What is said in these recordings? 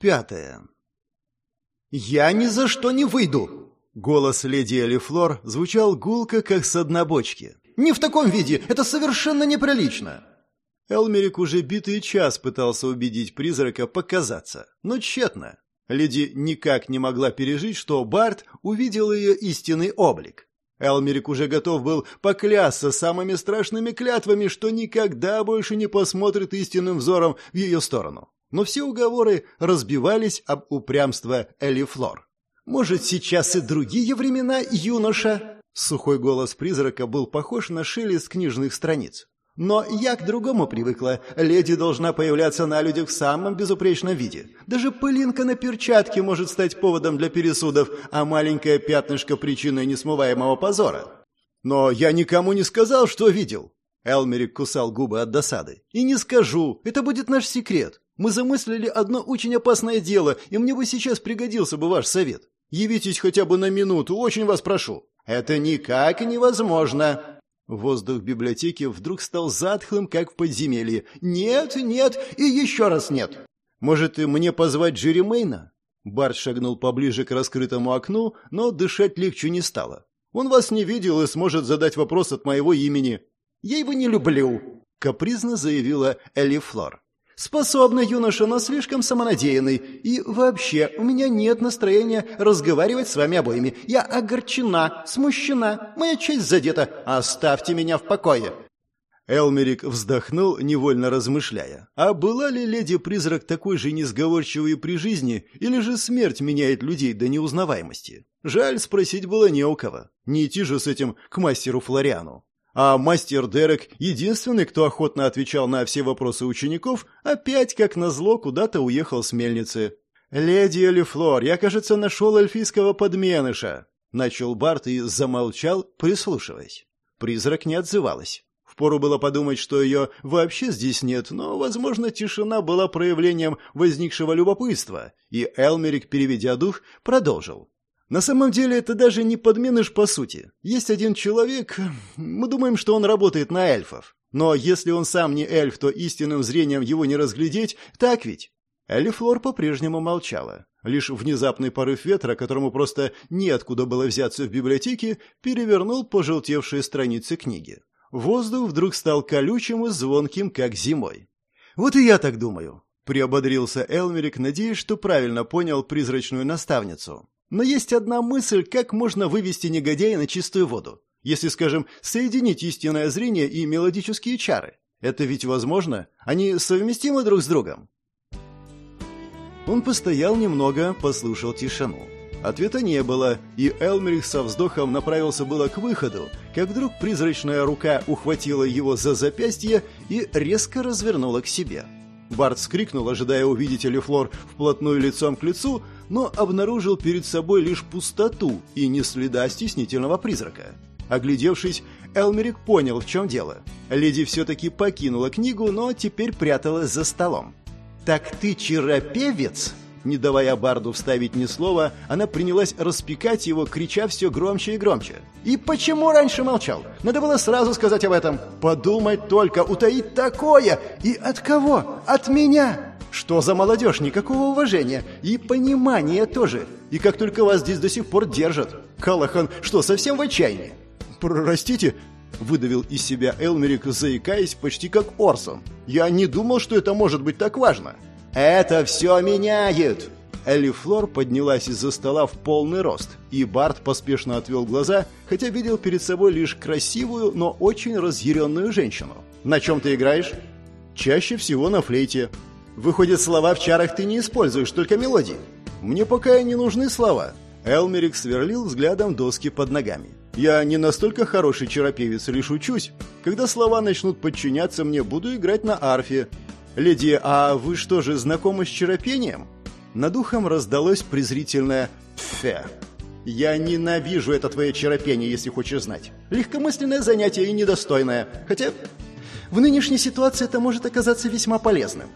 Пятое. «Я ни за что не выйду!» Голос леди Элифлор звучал гулко, как с однобочки. «Не в таком виде! Это совершенно неприлично!» Элмерик уже битый час пытался убедить призрака показаться, но тщетно. Леди никак не могла пережить, что Барт увидел ее истинный облик. Элмерик уже готов был поклясться самыми страшными клятвами, что никогда больше не посмотрит истинным взором в ее сторону. Но все уговоры разбивались об упрямство Элифлор. «Может, сейчас и другие времена, юноша?» Сухой голос призрака был похож на шелест книжных страниц. Но я к другому привыкла. Леди должна появляться на людях в самом безупречном виде. Даже пылинка на перчатке может стать поводом для пересудов, а маленькое пятнышко причиной несмываемого позора. Но я никому не сказал, что видел. Элмерик кусал губы от досады. И не скажу. Это будет наш секрет. Мы замыслили одно очень опасное дело, и мне бы сейчас пригодился бы ваш совет. Явитесь хотя бы на минуту, очень вас прошу. Это никак невозможно, Воздух библиотеки вдруг стал затхлым, как в подземелье. «Нет, нет и еще раз нет!» «Может, и мне позвать Джеремейна?» Барт шагнул поближе к раскрытому окну, но дышать легче не стало. «Он вас не видел и сможет задать вопрос от моего имени». «Я его не люблю», — капризно заявила Элли Флор. Способный юноша, но слишком самонадеянный. И вообще, у меня нет настроения разговаривать с вами обоими. Я огорчена, смущена, моя честь задета. Оставьте меня в покое». Элмерик вздохнул, невольно размышляя. А была ли леди-призрак такой же несговорчивой при жизни, или же смерть меняет людей до неузнаваемости? Жаль, спросить было не у кого. Не идти же с этим к мастеру Флориану. А мастер Дерек, единственный, кто охотно отвечал на все вопросы учеников, опять, как назло, куда-то уехал с мельницы. «Леди Элифлор, я, кажется, нашел эльфийского подменыша», — начал Барт и замолчал, прислушиваясь. Призрак не отзывалась. Впору было подумать, что ее вообще здесь нет, но, возможно, тишина была проявлением возникшего любопытства, и Элмерик, переведя дух, продолжил. На самом деле это даже не подменыш по сути. Есть один человек, мы думаем, что он работает на эльфов. Но если он сам не эльф, то истинным зрением его не разглядеть, так ведь? Элифлор по-прежнему молчала. Лишь внезапный порыв ветра, которому просто неоткуда было взяться в библиотеке, перевернул пожелтевшие страницы книги. Воздух вдруг стал колючим и звонким, как зимой. «Вот и я так думаю», — приободрился Элмерик, надеясь, что правильно понял призрачную наставницу. Но есть одна мысль, как можно вывести негодяя на чистую воду. Если, скажем, соединить истинное зрение и мелодические чары. Это ведь возможно? Они совместимы друг с другом? Он постоял немного, послушал тишину. Ответа не было, и Элмерих со вздохом направился было к выходу, как вдруг призрачная рука ухватила его за запястье и резко развернула к себе. Барт скрикнул, ожидая увидеть Элифлор вплотную лицом к лицу, но обнаружил перед собой лишь пустоту и не следа стеснительного призрака. Оглядевшись, Элмерик понял, в чем дело. Леди все-таки покинула книгу, но теперь пряталась за столом. «Так ты чаропевец?» Не давая Барду вставить ни слова, она принялась распекать его, крича все громче и громче. «И почему раньше молчал? Надо было сразу сказать об этом. Подумать только, утаить такое! И от кого? От меня!» Что за молодежь? Никакого уважения. И понимания тоже. И как только вас здесь до сих пор держат. Калахан что, совсем в отчаянии? Простите, выдавил из себя Элмерик, заикаясь почти как Орсон. Я не думал, что это может быть так важно. Это все меняет. Элли Флор поднялась из-за стола в полный рост, и Барт поспешно отвел глаза, хотя видел перед собой лишь красивую, но очень разъяренную женщину. «На чем ты играешь?» «Чаще всего на флейте», Выходит, слова в чарах ты не используешь, только мелодии. Мне пока и не нужны слова. Элмерик сверлил взглядом доски под ногами. Я не настолько хороший чаропевец, лишь учусь. Когда слова начнут подчиняться мне, буду играть на арфе. Леди, а вы что же, знакомы с чаропением? Над ухом раздалось презрительное «фе». «Я ненавижу это твое чаропение, если хочешь знать. Легкомысленное занятие и недостойное. Хотя в нынешней ситуации это может оказаться весьма полезным.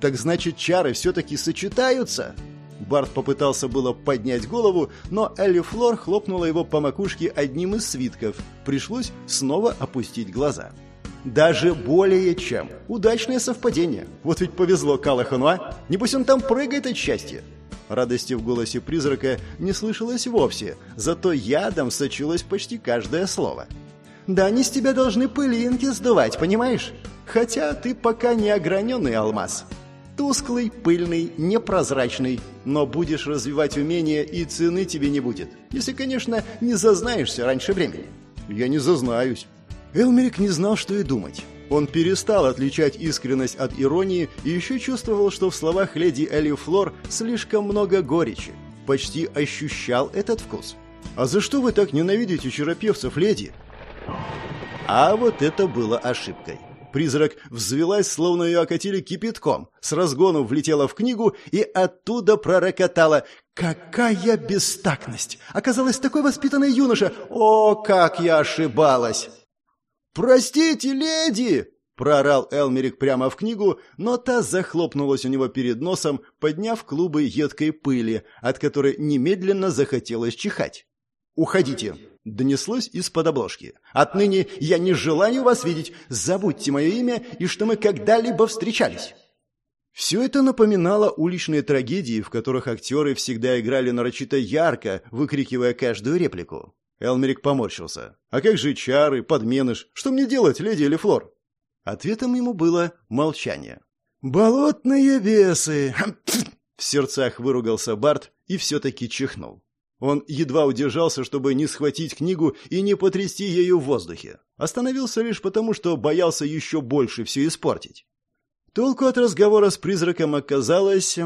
Так значит, чары все-таки сочетаются? Барт попытался было поднять голову, но Элли Флор хлопнула его по макушке одним из свитков. Пришлось снова опустить глаза. Даже более чем. Удачное совпадение. Вот ведь повезло Калахану, а? Небось он там прыгает от счастья. Радости в голосе призрака не слышалось вовсе, зато ядом сочилось почти каждое слово. «Да они с тебя должны пылинки сдувать, понимаешь? Хотя ты пока не ограненный алмаз. Тусклый, пыльный, непрозрачный, но будешь развивать умения и цены тебе не будет, если, конечно, не зазнаешься раньше времени». «Я не зазнаюсь». Элмерик не знал, что и думать. Он перестал отличать искренность от иронии и еще чувствовал, что в словах леди Элли Флор слишком много горечи. Почти ощущал этот вкус. «А за что вы так ненавидите черопевцев, леди?» А вот это было ошибкой. Призрак взвелась, словно ее окатили кипятком, с разгону влетела в книгу и оттуда пророкотала «Какая бестактность! Оказалось, такой воспитанный юноша! О, как я ошибалась!» «Простите, леди!» — проорал Элмерик прямо в книгу, но та захлопнулась у него перед носом, подняв клубы едкой пыли, от которой немедленно захотелось чихать. «Уходите!» — донеслось из-под обложки. «Отныне я не желаю вас видеть. Забудьте мое имя и что мы когда-либо встречались». Все это напоминало уличные трагедии, в которых актеры всегда играли нарочито ярко, выкрикивая каждую реплику. Элмерик поморщился. «А как же чары, подменыш? Что мне делать, леди или Флор?» Ответом ему было молчание. «Болотные бесы!» В сердцах выругался Барт и все-таки чихнул. Он едва удержался, чтобы не схватить книгу и не потрясти ею в воздухе. Остановился лишь потому, что боялся еще больше все испортить. Толку от разговора с призраком оказалось...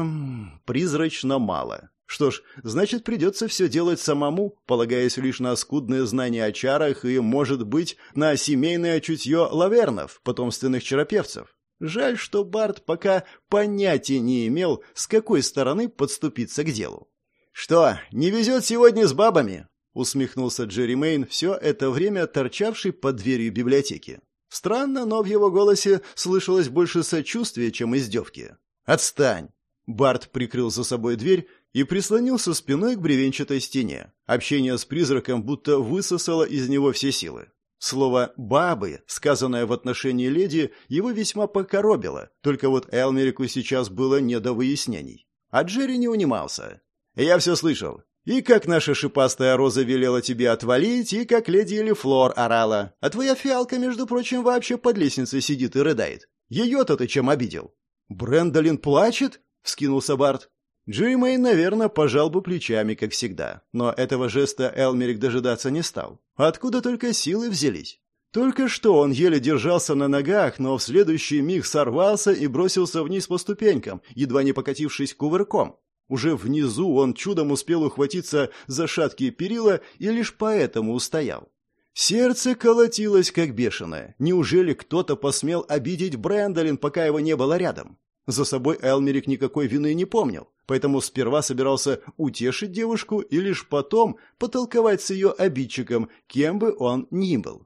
призрачно мало. Что ж, значит, придется все делать самому, полагаясь лишь на скудные знания о чарах и, может быть, на семейное чутье лавернов, потомственных черопевцев. Жаль, что Барт пока понятия не имел, с какой стороны подступиться к делу. «Что, не везет сегодня с бабами?» — усмехнулся Джерри Мейн, все это время торчавший под дверью библиотеки. Странно, но в его голосе слышалось больше сочувствия, чем издевки. «Отстань!» Барт прикрыл за собой дверь и прислонился спиной к бревенчатой стене. Общение с призраком будто высосало из него все силы. Слово «бабы», сказанное в отношении леди, его весьма покоробило, только вот Элмерику сейчас было не до выяснений. А Джерри не унимался. «Я все слышал. И как наша шипастая роза велела тебе отвалить, и как леди или Флор орала. А твоя фиалка, между прочим, вообще под лестницей сидит и рыдает. Ее-то ты чем обидел?» «Брэндолин плачет?» — вскинулся Барт. Джиммей, наверное, пожал бы плечами, как всегда, но этого жеста Элмерик дожидаться не стал. Откуда только силы взялись? Только что он еле держался на ногах, но в следующий миг сорвался и бросился вниз по ступенькам, едва не покатившись кувырком. Уже внизу он чудом успел ухватиться за шаткие перила и лишь поэтому устоял. Сердце колотилось как бешеное. Неужели кто-то посмел обидеть Брэндолин, пока его не было рядом? За собой Элмерик никакой вины не помнил, поэтому сперва собирался утешить девушку и лишь потом потолковать с ее обидчиком, кем бы он ни был.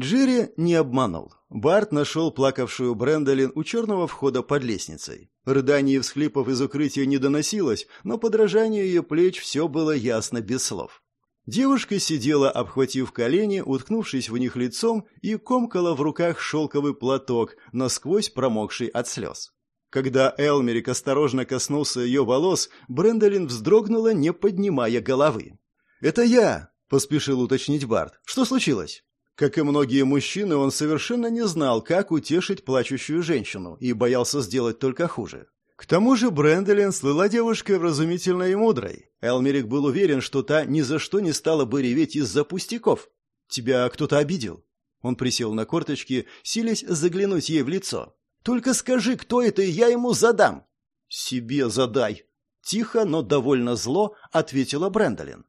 Джерри не обманул. Барт нашел плакавшую Брэндолин у черного входа под лестницей. Рыданий и всхлипов из укрытия не доносилось, но подражанию ее плеч все было ясно без слов. Девушка сидела, обхватив колени, уткнувшись в них лицом, и комкала в руках шелковый платок, насквозь промокший от слез. Когда Элмерик осторожно коснулся ее волос, Брэндолин вздрогнула, не поднимая головы. «Это я!» — поспешил уточнить Барт. «Что случилось?» Как и многие мужчины, он совершенно не знал, как утешить плачущую женщину, и боялся сделать только хуже. К тому же Брэндолин слыла девушкой вразумительной и мудрой. Элмерик был уверен, что та ни за что не стала бы реветь из-за пустяков. «Тебя кто-то обидел?» Он присел на корточки, силясь заглянуть ей в лицо. Только скажи, кто это, и я ему задам. Себе задай. Тихо, но довольно зло ответила Брэндолин.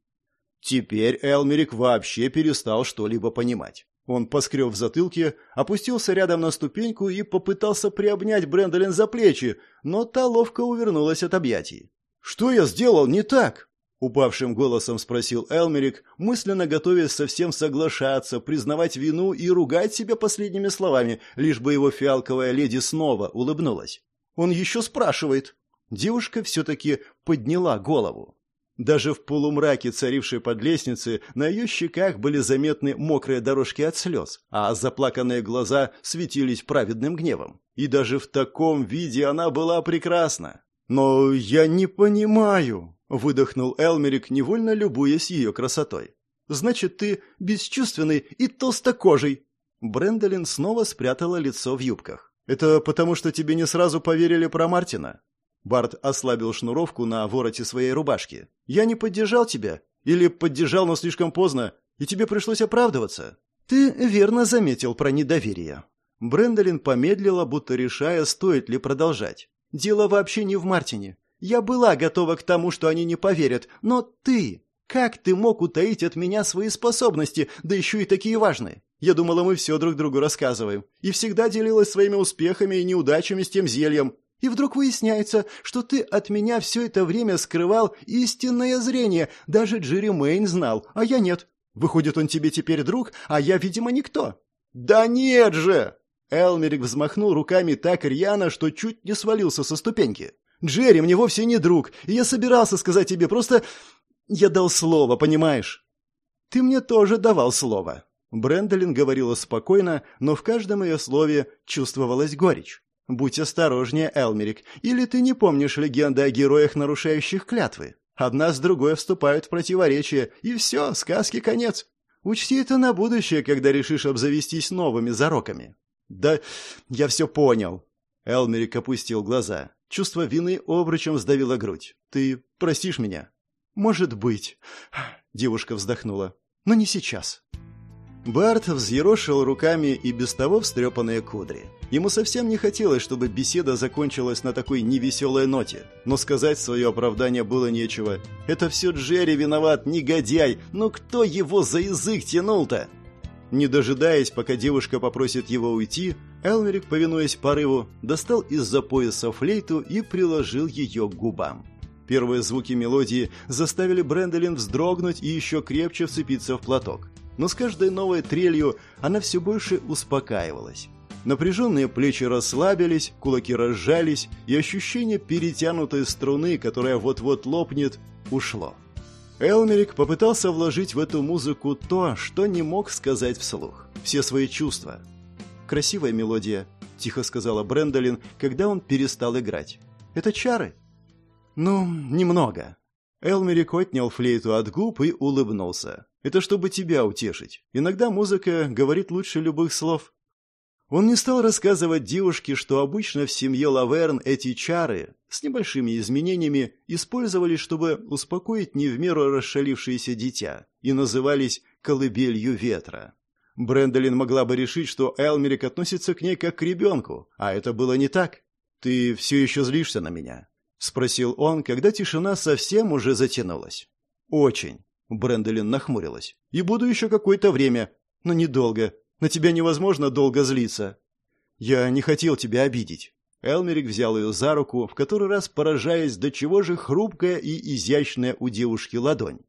Теперь Элмерик вообще перестал что-либо понимать. Он поскреб в затылке, опустился рядом на ступеньку и попытался приобнять Брэндолин за плечи, но та ловко увернулась от объятий. «Что я сделал не так?» Упавшим голосом спросил Элмерик, мысленно готовясь совсем соглашаться, признавать вину и ругать себя последними словами, лишь бы его фиалковая леди снова улыбнулась. Он еще спрашивает. Девушка все-таки подняла голову. Даже в полумраке, царившей под лестницей, на ее щеках были заметны мокрые дорожки от слез, а заплаканные глаза светились праведным гневом. И даже в таком виде она была прекрасна. «Но я не понимаю», — выдохнул Элмерик, невольно любуясь ее красотой. «Значит, ты бесчувственный и толстокожий». Брэндолин снова спрятала лицо в юбках. «Это потому, что тебе не сразу поверили про Мартина?» Барт ослабил шнуровку на вороте своей рубашки. «Я не поддержал тебя. Или поддержал, но слишком поздно, и тебе пришлось оправдываться». «Ты верно заметил про недоверие». Брэндолин помедлила, будто решая, стоит ли продолжать. Дело вообще не в Мартине. Я была готова к тому, что они не поверят, но ты... Как ты мог утаить от меня свои способности, да еще и такие важные? Я думала, мы все друг другу рассказываем. И всегда делилась своими успехами и неудачами с тем зельем. И вдруг выясняется, что ты от меня все это время скрывал истинное зрение. Даже Джерри Мэйн знал, а я нет. Выходит, он тебе теперь друг, а я, видимо, никто. Да нет же! Элмерик взмахнул руками так рьяно, что чуть не свалился со ступеньки. «Джерри мне вовсе не друг, и я собирался сказать тебе, просто я дал слово, понимаешь?» «Ты мне тоже давал слово». Брэндолин говорила спокойно, но в каждом ее слове чувствовалась горечь. «Будь осторожнее, Элмерик, или ты не помнишь легенды о героях, нарушающих клятвы? Одна с другой вступают в противоречие, и все, сказки конец. Учти это на будущее, когда решишь обзавестись новыми зароками. «Да я все понял». Элмерик опустил глаза. Чувство вины обручем сдавило грудь. «Ты простишь меня?» «Может быть». Девушка вздохнула. «Но не сейчас». Барт взъерошил руками и без того встрепанные кудри. Ему совсем не хотелось, чтобы беседа закончилась на такой невеселой ноте. Но сказать свое оправдание было нечего. «Это все Джерри виноват, негодяй! Но кто его за язык тянул-то?» Не дожидаясь, пока девушка попросит его уйти, Элмерик, повинуясь порыву, достал из-за пояса флейту и приложил ее к губам. Первые звуки мелодии заставили Брэндолин вздрогнуть и еще крепче вцепиться в платок. Но с каждой новой трелью она все больше успокаивалась. Напряженные плечи расслабились, кулаки разжались, и ощущение перетянутой струны, которая вот-вот лопнет, ушло. Элмерик попытался вложить в эту музыку то, что не мог сказать вслух. Все свои чувства. «Красивая мелодия», — тихо сказала Брэндолин, когда он перестал играть. «Это чары?» «Ну, немного». Элмерик отнял флейту от губ и улыбнулся. «Это чтобы тебя утешить. Иногда музыка говорит лучше любых слов». Он не стал рассказывать девушке, что обычно в семье Лаверн эти чары, с небольшими изменениями, использовались, чтобы успокоить не в меру расшалившееся дитя, и назывались «колыбелью ветра». Брэндолин могла бы решить, что Элмерик относится к ней как к ребенку, а это было не так. «Ты все еще злишься на меня?» — спросил он, когда тишина совсем уже затянулась. «Очень», — Брэндолин нахмурилась. «И буду еще какое-то время, но недолго. На тебя невозможно долго злиться. Я не хотел тебя обидеть. Элмерик взял ее за руку, в который раз поражаясь, до чего же хрупкая и изящная у девушки ладонь.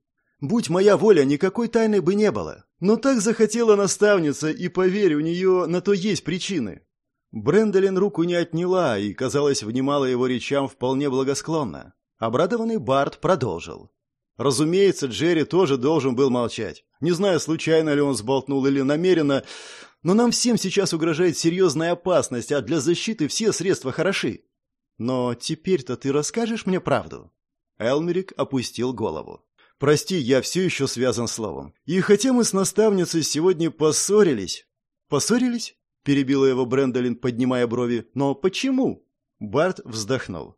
Будь моя воля, никакой тайны бы не было. Но так захотела наставница, и, поверь, у нее на то есть причины. Брэндолин руку не отняла и, казалось, внимала его речам вполне благосклонно. Обрадованный Барт продолжил. Разумеется, Джерри тоже должен был молчать. Не знаю, случайно ли он сболтнул или намеренно, но нам всем сейчас угрожает серьезная опасность, а для защиты все средства хороши. Но теперь-то ты расскажешь мне правду?» Элмерик опустил голову. «Прости, я все еще связан словом. И хотя мы с наставницей сегодня поссорились...» «Поссорились?» — перебила его Брэндолин, поднимая брови. «Но почему?» Барт вздохнул.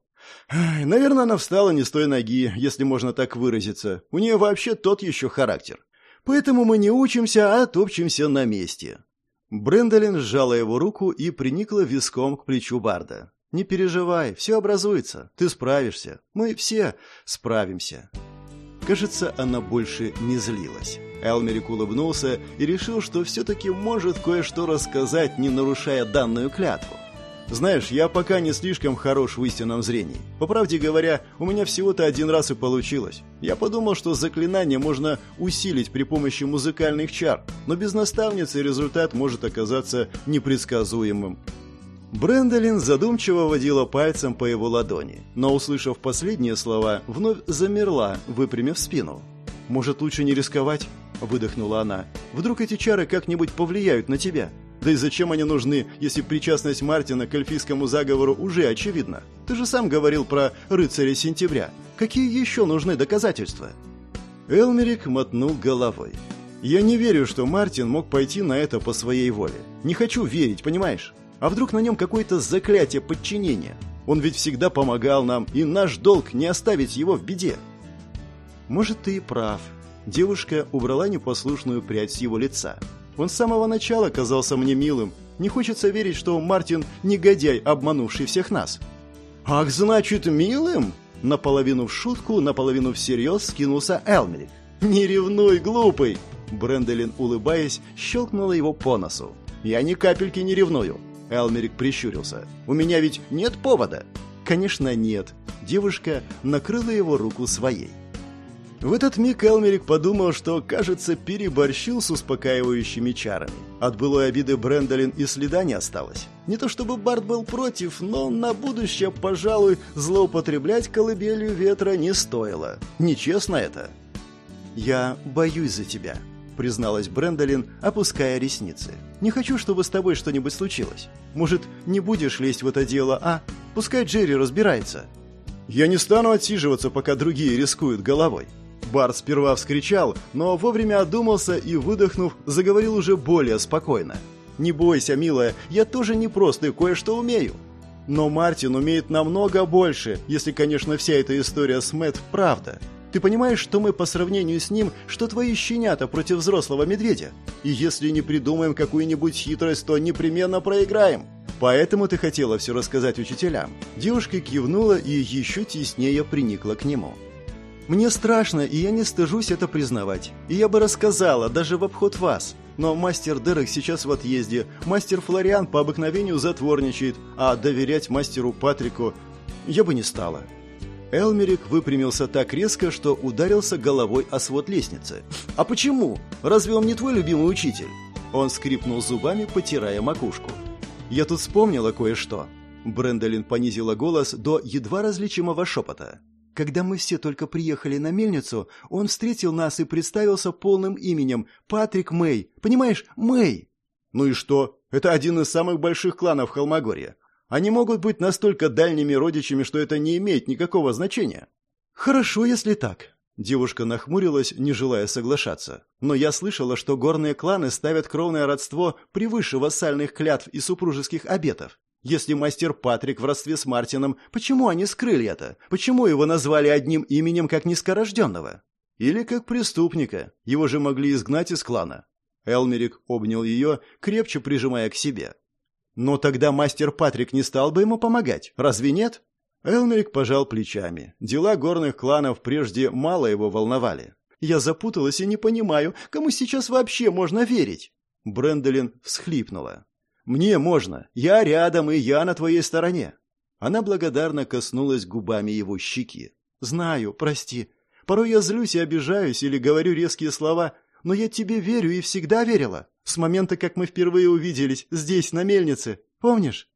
Наверное, она встала не с той ноги, если можно так выразиться. У нее вообще тот еще характер. Поэтому мы не учимся, а топчемся на месте. Брендолин сжала его руку и приникла виском к плечу Барда. «Не переживай, все образуется. Ты справишься. Мы все справимся». Кажется, она больше не злилась. Элмерик улыбнулся и решил, что все-таки может кое-что рассказать, не нарушая данную клятву. Знаешь, я пока не слишком хорош в истинном зрении. По правде говоря, у меня всего-то один раз и получилось. Я подумал, что заклинание можно усилить при помощи музыкальных чар, но без наставницы результат может оказаться непредсказуемым. Брэндолин задумчиво водила пальцем по его ладони, но, услышав последние слова, вновь замерла, выпрямив спину. «Может, лучше не рисковать?» – выдохнула она. «Вдруг эти чары как-нибудь повлияют на тебя? Да и зачем они нужны, если причастность Мартина к эльфийскому заговору уже очевидна? Ты же сам говорил про рыцаря сентября. Какие еще нужны доказательства?» Элмерик мотнул головой. «Я не верю, что Мартин мог пойти на это по своей воле. Не хочу верить, понимаешь? А вдруг на нем какое-то заклятие подчинения? Он ведь всегда помогал нам, и наш долг не оставить его в беде». «Может, ты и прав». Девушка убрала непослушную прядь с его лица. «Он с самого начала казался мне милым. Не хочется верить, что Мартин – негодяй, обманувший всех нас». «Ах, значит, милым?» Наполовину в шутку, наполовину всерьез скинулся Элмерик. «Не ревнуй, глупый!» Бренделин, улыбаясь, щелкнула его по носу. «Я ни капельки не ревную!» Элмерик прищурился. «У меня ведь нет повода!» «Конечно, нет!» Девушка накрыла его руку своей. В этот миг Элмерик подумал, что, кажется, переборщил с успокаивающими чарами. От былой обиды Брэндолин и следа не осталось. Не то чтобы Барт был против, но на будущее, пожалуй, злоупотреблять колыбелью ветра не стоило. Нечестно это. «Я боюсь за тебя», — призналась Брэндолин, опуская ресницы. «Не хочу, чтобы с тобой что-нибудь случилось. Может, не будешь лезть в это дело, а? Пускай Джерри разбирается». «Я не стану отсиживаться, пока другие рискуют головой», Барт сперва вскричал, но вовремя одумался и, выдохнув, заговорил уже более спокойно. «Не бойся, милая, я тоже не просто кое-что умею. Но Мартин умеет намного больше, если, конечно, вся эта история с Мэтт правда. Ты понимаешь, что мы по сравнению с ним, что твои щенята против взрослого медведя? И если не придумаем какую-нибудь хитрость, то непременно проиграем. Поэтому ты хотела все рассказать учителям». Девушка кивнула и еще теснее приникла к нему. Мне страшно, и я не стыжусь это признавать. И я бы рассказала, даже в обход вас. Но мастер Дерек сейчас в отъезде, мастер Флориан по обыкновению затворничает, а доверять мастеру Патрику я бы не стала». Элмерик выпрямился так резко, что ударился головой о свод лестницы. «А почему? Разве он не твой любимый учитель?» Он скрипнул зубами, потирая макушку. «Я тут вспомнила кое-что». Брэндолин понизила голос до едва различимого шепота. Когда мы все только приехали на мельницу, он встретил нас и представился полным именем Патрик Мэй. Понимаешь, Мэй. Ну и что? Это один из самых больших кланов Холмогорья. Они могут быть настолько дальними родичами, что это не имеет никакого значения. Хорошо, если так. Девушка нахмурилась, не желая соглашаться. Но я слышала, что горные кланы ставят кровное родство превыше вассальных клятв и супружеских обетов. Если мастер Патрик в родстве с Мартином, почему они скрыли это? Почему его назвали одним именем как низкорожденного? Или как преступника? Его же могли изгнать из клана. Элмерик обнял ее, крепче прижимая к себе. Но тогда мастер Патрик не стал бы ему помогать, разве нет? Элмерик пожал плечами. Дела горных кланов прежде мало его волновали. «Я запуталась и не понимаю, кому сейчас вообще можно верить?» Брэндолин всхлипнула. Мне можно. Я рядом, и я на твоей стороне. Она благодарно коснулась губами его щеки. Знаю, прости. Порой я злюсь и обижаюсь или говорю резкие слова, но я тебе верю и всегда верила. С момента, как мы впервые увиделись здесь, на мельнице. Помнишь?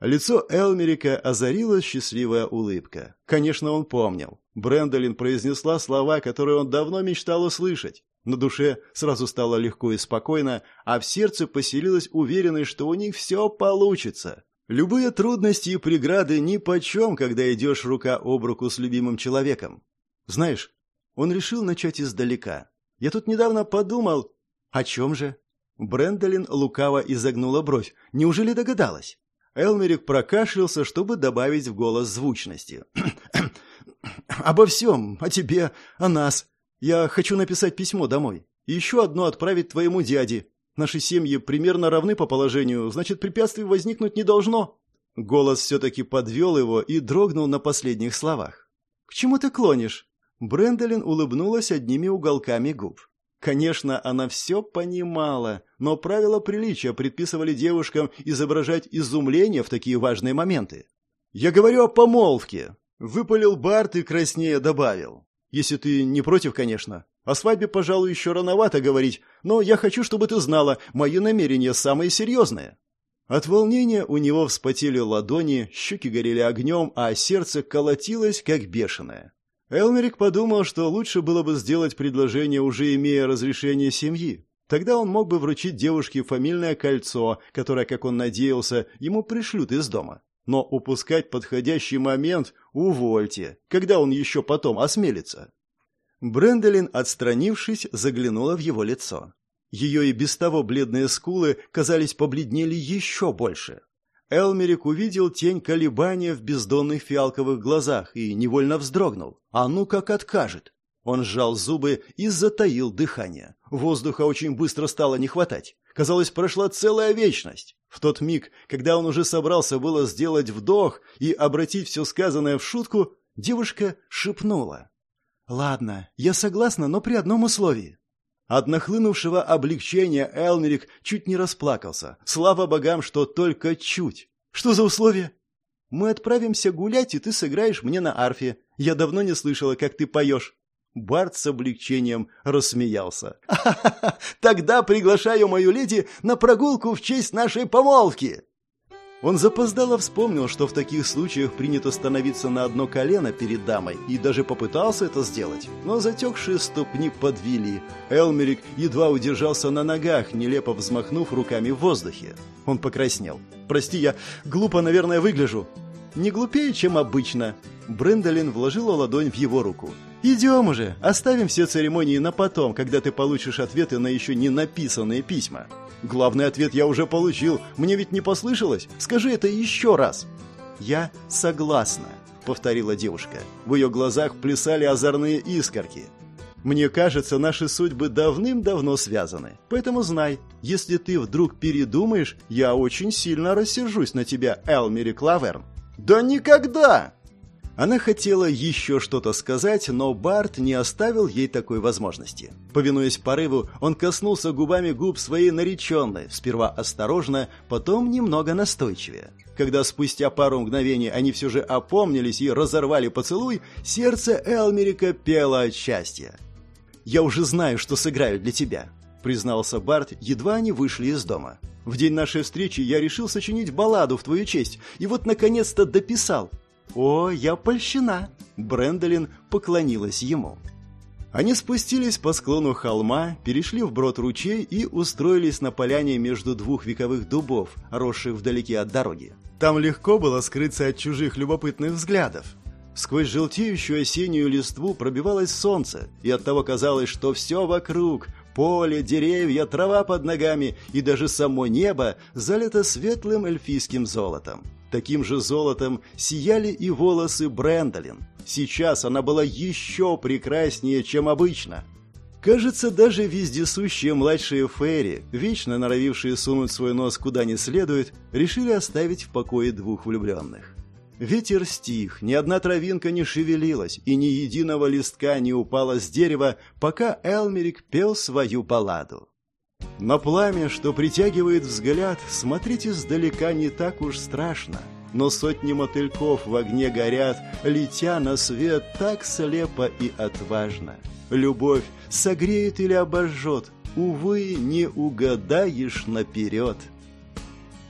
Лицо Элмерика озарила счастливая улыбка. Конечно, он помнил. Брэндолин произнесла слова, которые он давно мечтал услышать. На душе сразу стало легко и спокойно, а в сердце поселилась уверенность, что у них все получится. Любые трудности и преграды нипочем, когда идешь рука об руку с любимым человеком. Знаешь, он решил начать издалека. Я тут недавно подумал... О чем же? Брэндолин лукаво изогнула бровь. Неужели догадалась? Элмерик прокашлялся, чтобы добавить в голос звучности. «Обо всем, о тебе, о нас. Я хочу написать письмо домой. И еще одно отправить твоему дяде. Наши семьи примерно равны по положению, значит, препятствий возникнуть не должно». Голос все-таки подвел его и дрогнул на последних словах. «К чему ты клонишь?» Брэндолин улыбнулась одними уголками губ. Конечно, она все понимала, но правила приличия предписывали девушкам изображать изумление в такие важные моменты. «Я говорю о помолвке!» — выпалил Барт и краснее добавил. Если ты не против, конечно. О свадьбе, пожалуй, еще рановато говорить, но я хочу, чтобы ты знала, мои намерения самые серьезные». От волнения у него вспотели ладони, щеки горели огнем, а сердце колотилось, как бешеное. Элмерик подумал, что лучше было бы сделать предложение, уже имея разрешение семьи. Тогда он мог бы вручить девушке фамильное кольцо, которое, как он надеялся, ему пришлют из дома. Но упускать подходящий момент увольте, когда он еще потом осмелится. Бренделин, отстранившись, заглянула в его лицо. Ее и без того бледные скулы, казались, побледнели еще больше. Элмерик увидел тень колебания в бездонных фиалковых глазах и невольно вздрогнул. А ну как откажет? Он сжал зубы и затаил дыхание. Воздуха очень быстро стало не хватать. Казалось, прошла целая вечность. В тот миг, когда он уже собрался было сделать вдох и обратить все сказанное в шутку, девушка шепнула. «Ладно, я согласна, но при одном условии». От нахлынувшего облегчения Элмерик чуть не расплакался. Слава богам, что только чуть. Что за условия? Мы отправимся гулять, и ты сыграешь мне на арфе. Я давно не слышала, как ты поешь. Барт с облегчением рассмеялся. Тогда приглашаю мою леди на прогулку в честь нашей помолвки!» Он запоздало вспомнил, что в таких случаях принято становиться на одно колено перед дамой, и даже попытался это сделать. Но затекшие ступни подвели. Элмерик едва удержался на ногах, нелепо взмахнув руками в воздухе. Он покраснел. «Прости, я глупо, наверное, выгляжу». «Не глупее, чем обычно». Брендолин вложила ладонь в его руку. «Идем уже, оставим все церемонии на потом, когда ты получишь ответы на еще не написанные письма». Главный ответ я уже получил. Мне ведь не послышалось? Скажи это еще раз. Я согласна, повторила девушка. В ее глазах плясали озорные искорки. Мне кажется, наши судьбы давным-давно связаны. Поэтому знай, если ты вдруг передумаешь, я очень сильно рассержусь на тебя, Элмери Клаверн. Да никогда! Она хотела еще что-то сказать, но Барт не оставил ей такой возможности. Повинуясь порыву, он коснулся губами губ своей нареченной, сперва осторожно, потом немного настойчивее. Когда спустя пару мгновений они все же опомнились и разорвали поцелуй, сердце Элмерика пело от счастья. «Я уже знаю, что сыграю для тебя», — признался Барт, едва они вышли из дома. «В день нашей встречи я решил сочинить балладу в твою честь, и вот наконец-то дописал. «О, я польщена!» Брэндолин поклонилась ему. Они спустились по склону холма, перешли вброд ручей и устроились на поляне между двух вековых дубов, росших вдалеке от дороги. Там легко было скрыться от чужих любопытных взглядов. Сквозь желтеющую осеннюю листву пробивалось солнце, и оттого казалось, что все вокруг – поле, деревья, трава под ногами и даже само небо – залито светлым эльфийским золотом. Таким же золотом сияли и волосы Брэндолин. Сейчас она была еще прекраснее, чем обычно. Кажется, даже вездесущие младшие Ферри, вечно норовившие сунуть свой нос куда не следует, решили оставить в покое двух влюбленных. Ветер стих, ни одна травинка не шевелилась, и ни единого листка не упало с дерева, пока Элмерик пел свою балладу. Но пламя, что притягивает взгляд, смотреть издалека не так уж страшно. Но сотни мотыльков в огне горят, летя на свет так слепо и отважно. Любовь согреет или обожжет, увы, не угадаешь наперед.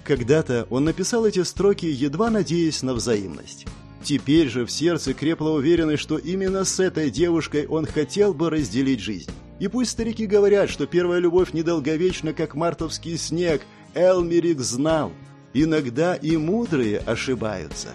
Когда-то он написал эти строки, едва надеясь на взаимность. Теперь же в сердце крепла уверенность, что именно с этой девушкой он хотел бы разделить жизнь. И пусть старики говорят, что первая любовь недолговечна, как мартовский снег, Элмерик знал. Иногда и мудрые ошибаются.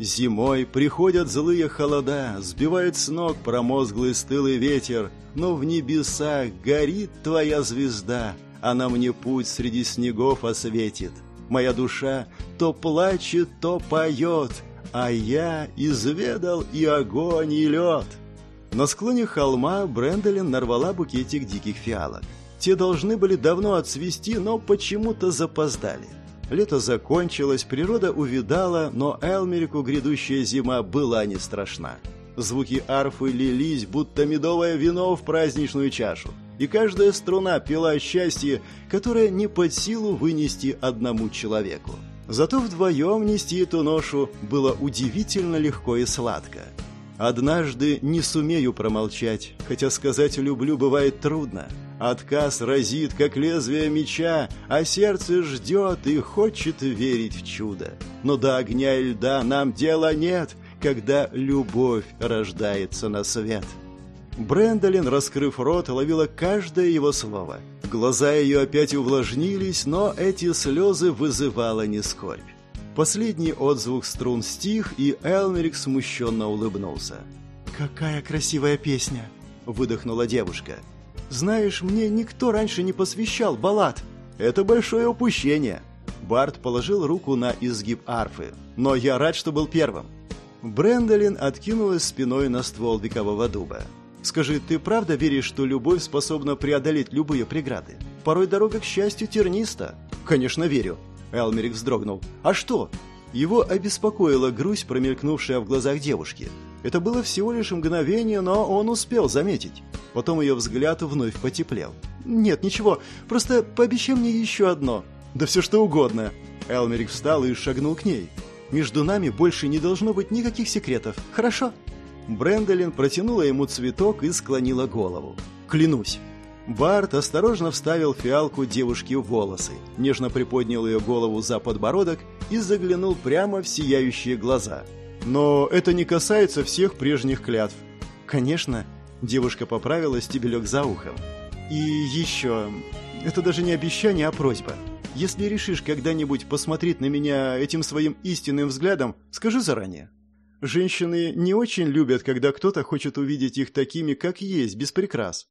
Зимой приходят злые холода, сбивает с ног промозглый стылый ветер, но в небесах горит твоя звезда, она мне путь среди снегов осветит. Моя душа то плачет, то поет, а я изведал и огонь, и лед. На склоне холма Брэндолин нарвала букетик диких фиалок. Те должны были давно отцвести, но почему-то запоздали. Лето закончилось, природа увидала, но Элмерику грядущая зима была не страшна. Звуки арфы лились, будто медовое вино в праздничную чашу, и каждая струна пела счастье, которое не под силу вынести одному человеку. Зато вдвоем нести эту ношу было удивительно легко и сладко. Однажды не сумею промолчать, хотя сказать «люблю» бывает трудно. Отказ разит, как лезвие меча, а сердце ждет и хочет верить в чудо. Но до огня и льда нам дела нет, когда любовь рождается на свет. Брэндолин, раскрыв рот, ловила каждое его слово. Глаза ее опять увлажнились, но эти слезы вызывала не скорбь. Последний отзвук струн стих, и Элмерик смущенно улыбнулся. «Какая красивая песня!» – выдохнула девушка. Знаешь, мне никто раньше не посвящал баллад. Это большое упущение. Барт положил руку на изгиб арфы. Но я рад, что был первым. Брэндолин откинулась спиной на ствол векового дуба. «Скажи, ты правда веришь, что любовь способна преодолеть любые преграды? Порой дорога к счастью терниста». «Конечно, верю», — Элмерик вздрогнул. «А что?» Его обеспокоила грусть, промелькнувшая в глазах девушки. Это было всего лишь мгновение, но он успел заметить. Потом ее взгляд вновь потеплел. «Нет, ничего, просто пообещай мне еще одно». «Да все что угодно». Элмерик встал и шагнул к ней. «Между нами больше не должно быть никаких секретов, хорошо?» Брэндолин протянула ему цветок и склонила голову. «Клянусь». Барт осторожно вставил фиалку девушке в волосы, нежно приподнял ее голову за подбородок и заглянул прямо в сияющие глаза – но это не касается всех прежних клятв. Конечно, девушка поправила стебелек за ухом. И еще, это даже не обещание, а просьба. Если решишь когда-нибудь посмотреть на меня этим своим истинным взглядом, скажи заранее. Женщины не очень любят, когда кто-то хочет увидеть их такими, как есть, без прикрас.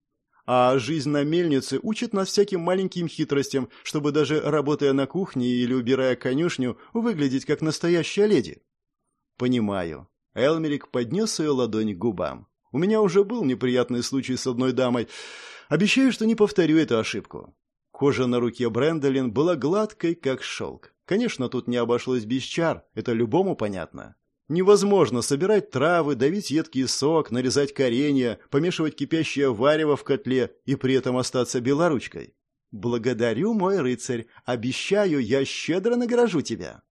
А жизнь на мельнице учит нас всяким маленьким хитростям, чтобы даже работая на кухне или убирая конюшню, выглядеть как настоящая леди. «Понимаю». Элмерик поднес ее ладонь к губам. «У меня уже был неприятный случай с одной дамой. Обещаю, что не повторю эту ошибку». Кожа на руке Брэндолин была гладкой, как шелк. Конечно, тут не обошлось без чар, это любому понятно. Невозможно собирать травы, давить едкий сок, нарезать коренья, помешивать кипящее варево в котле и при этом остаться белоручкой. «Благодарю, мой рыцарь. Обещаю, я щедро награжу тебя».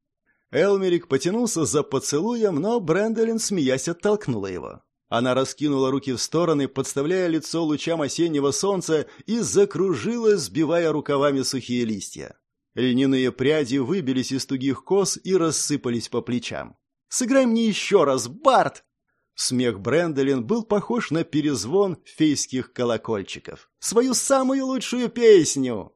Элмерик потянулся за поцелуем, но Брэндолин, смеясь, оттолкнула его. Она раскинула руки в стороны, подставляя лицо лучам осеннего солнца и закружилась, сбивая рукавами сухие листья. Льняные пряди выбились из тугих кос и рассыпались по плечам. «Сыграй мне еще раз, Барт!» Смех Брэндолин был похож на перезвон фейских колокольчиков. «Свою самую лучшую песню!»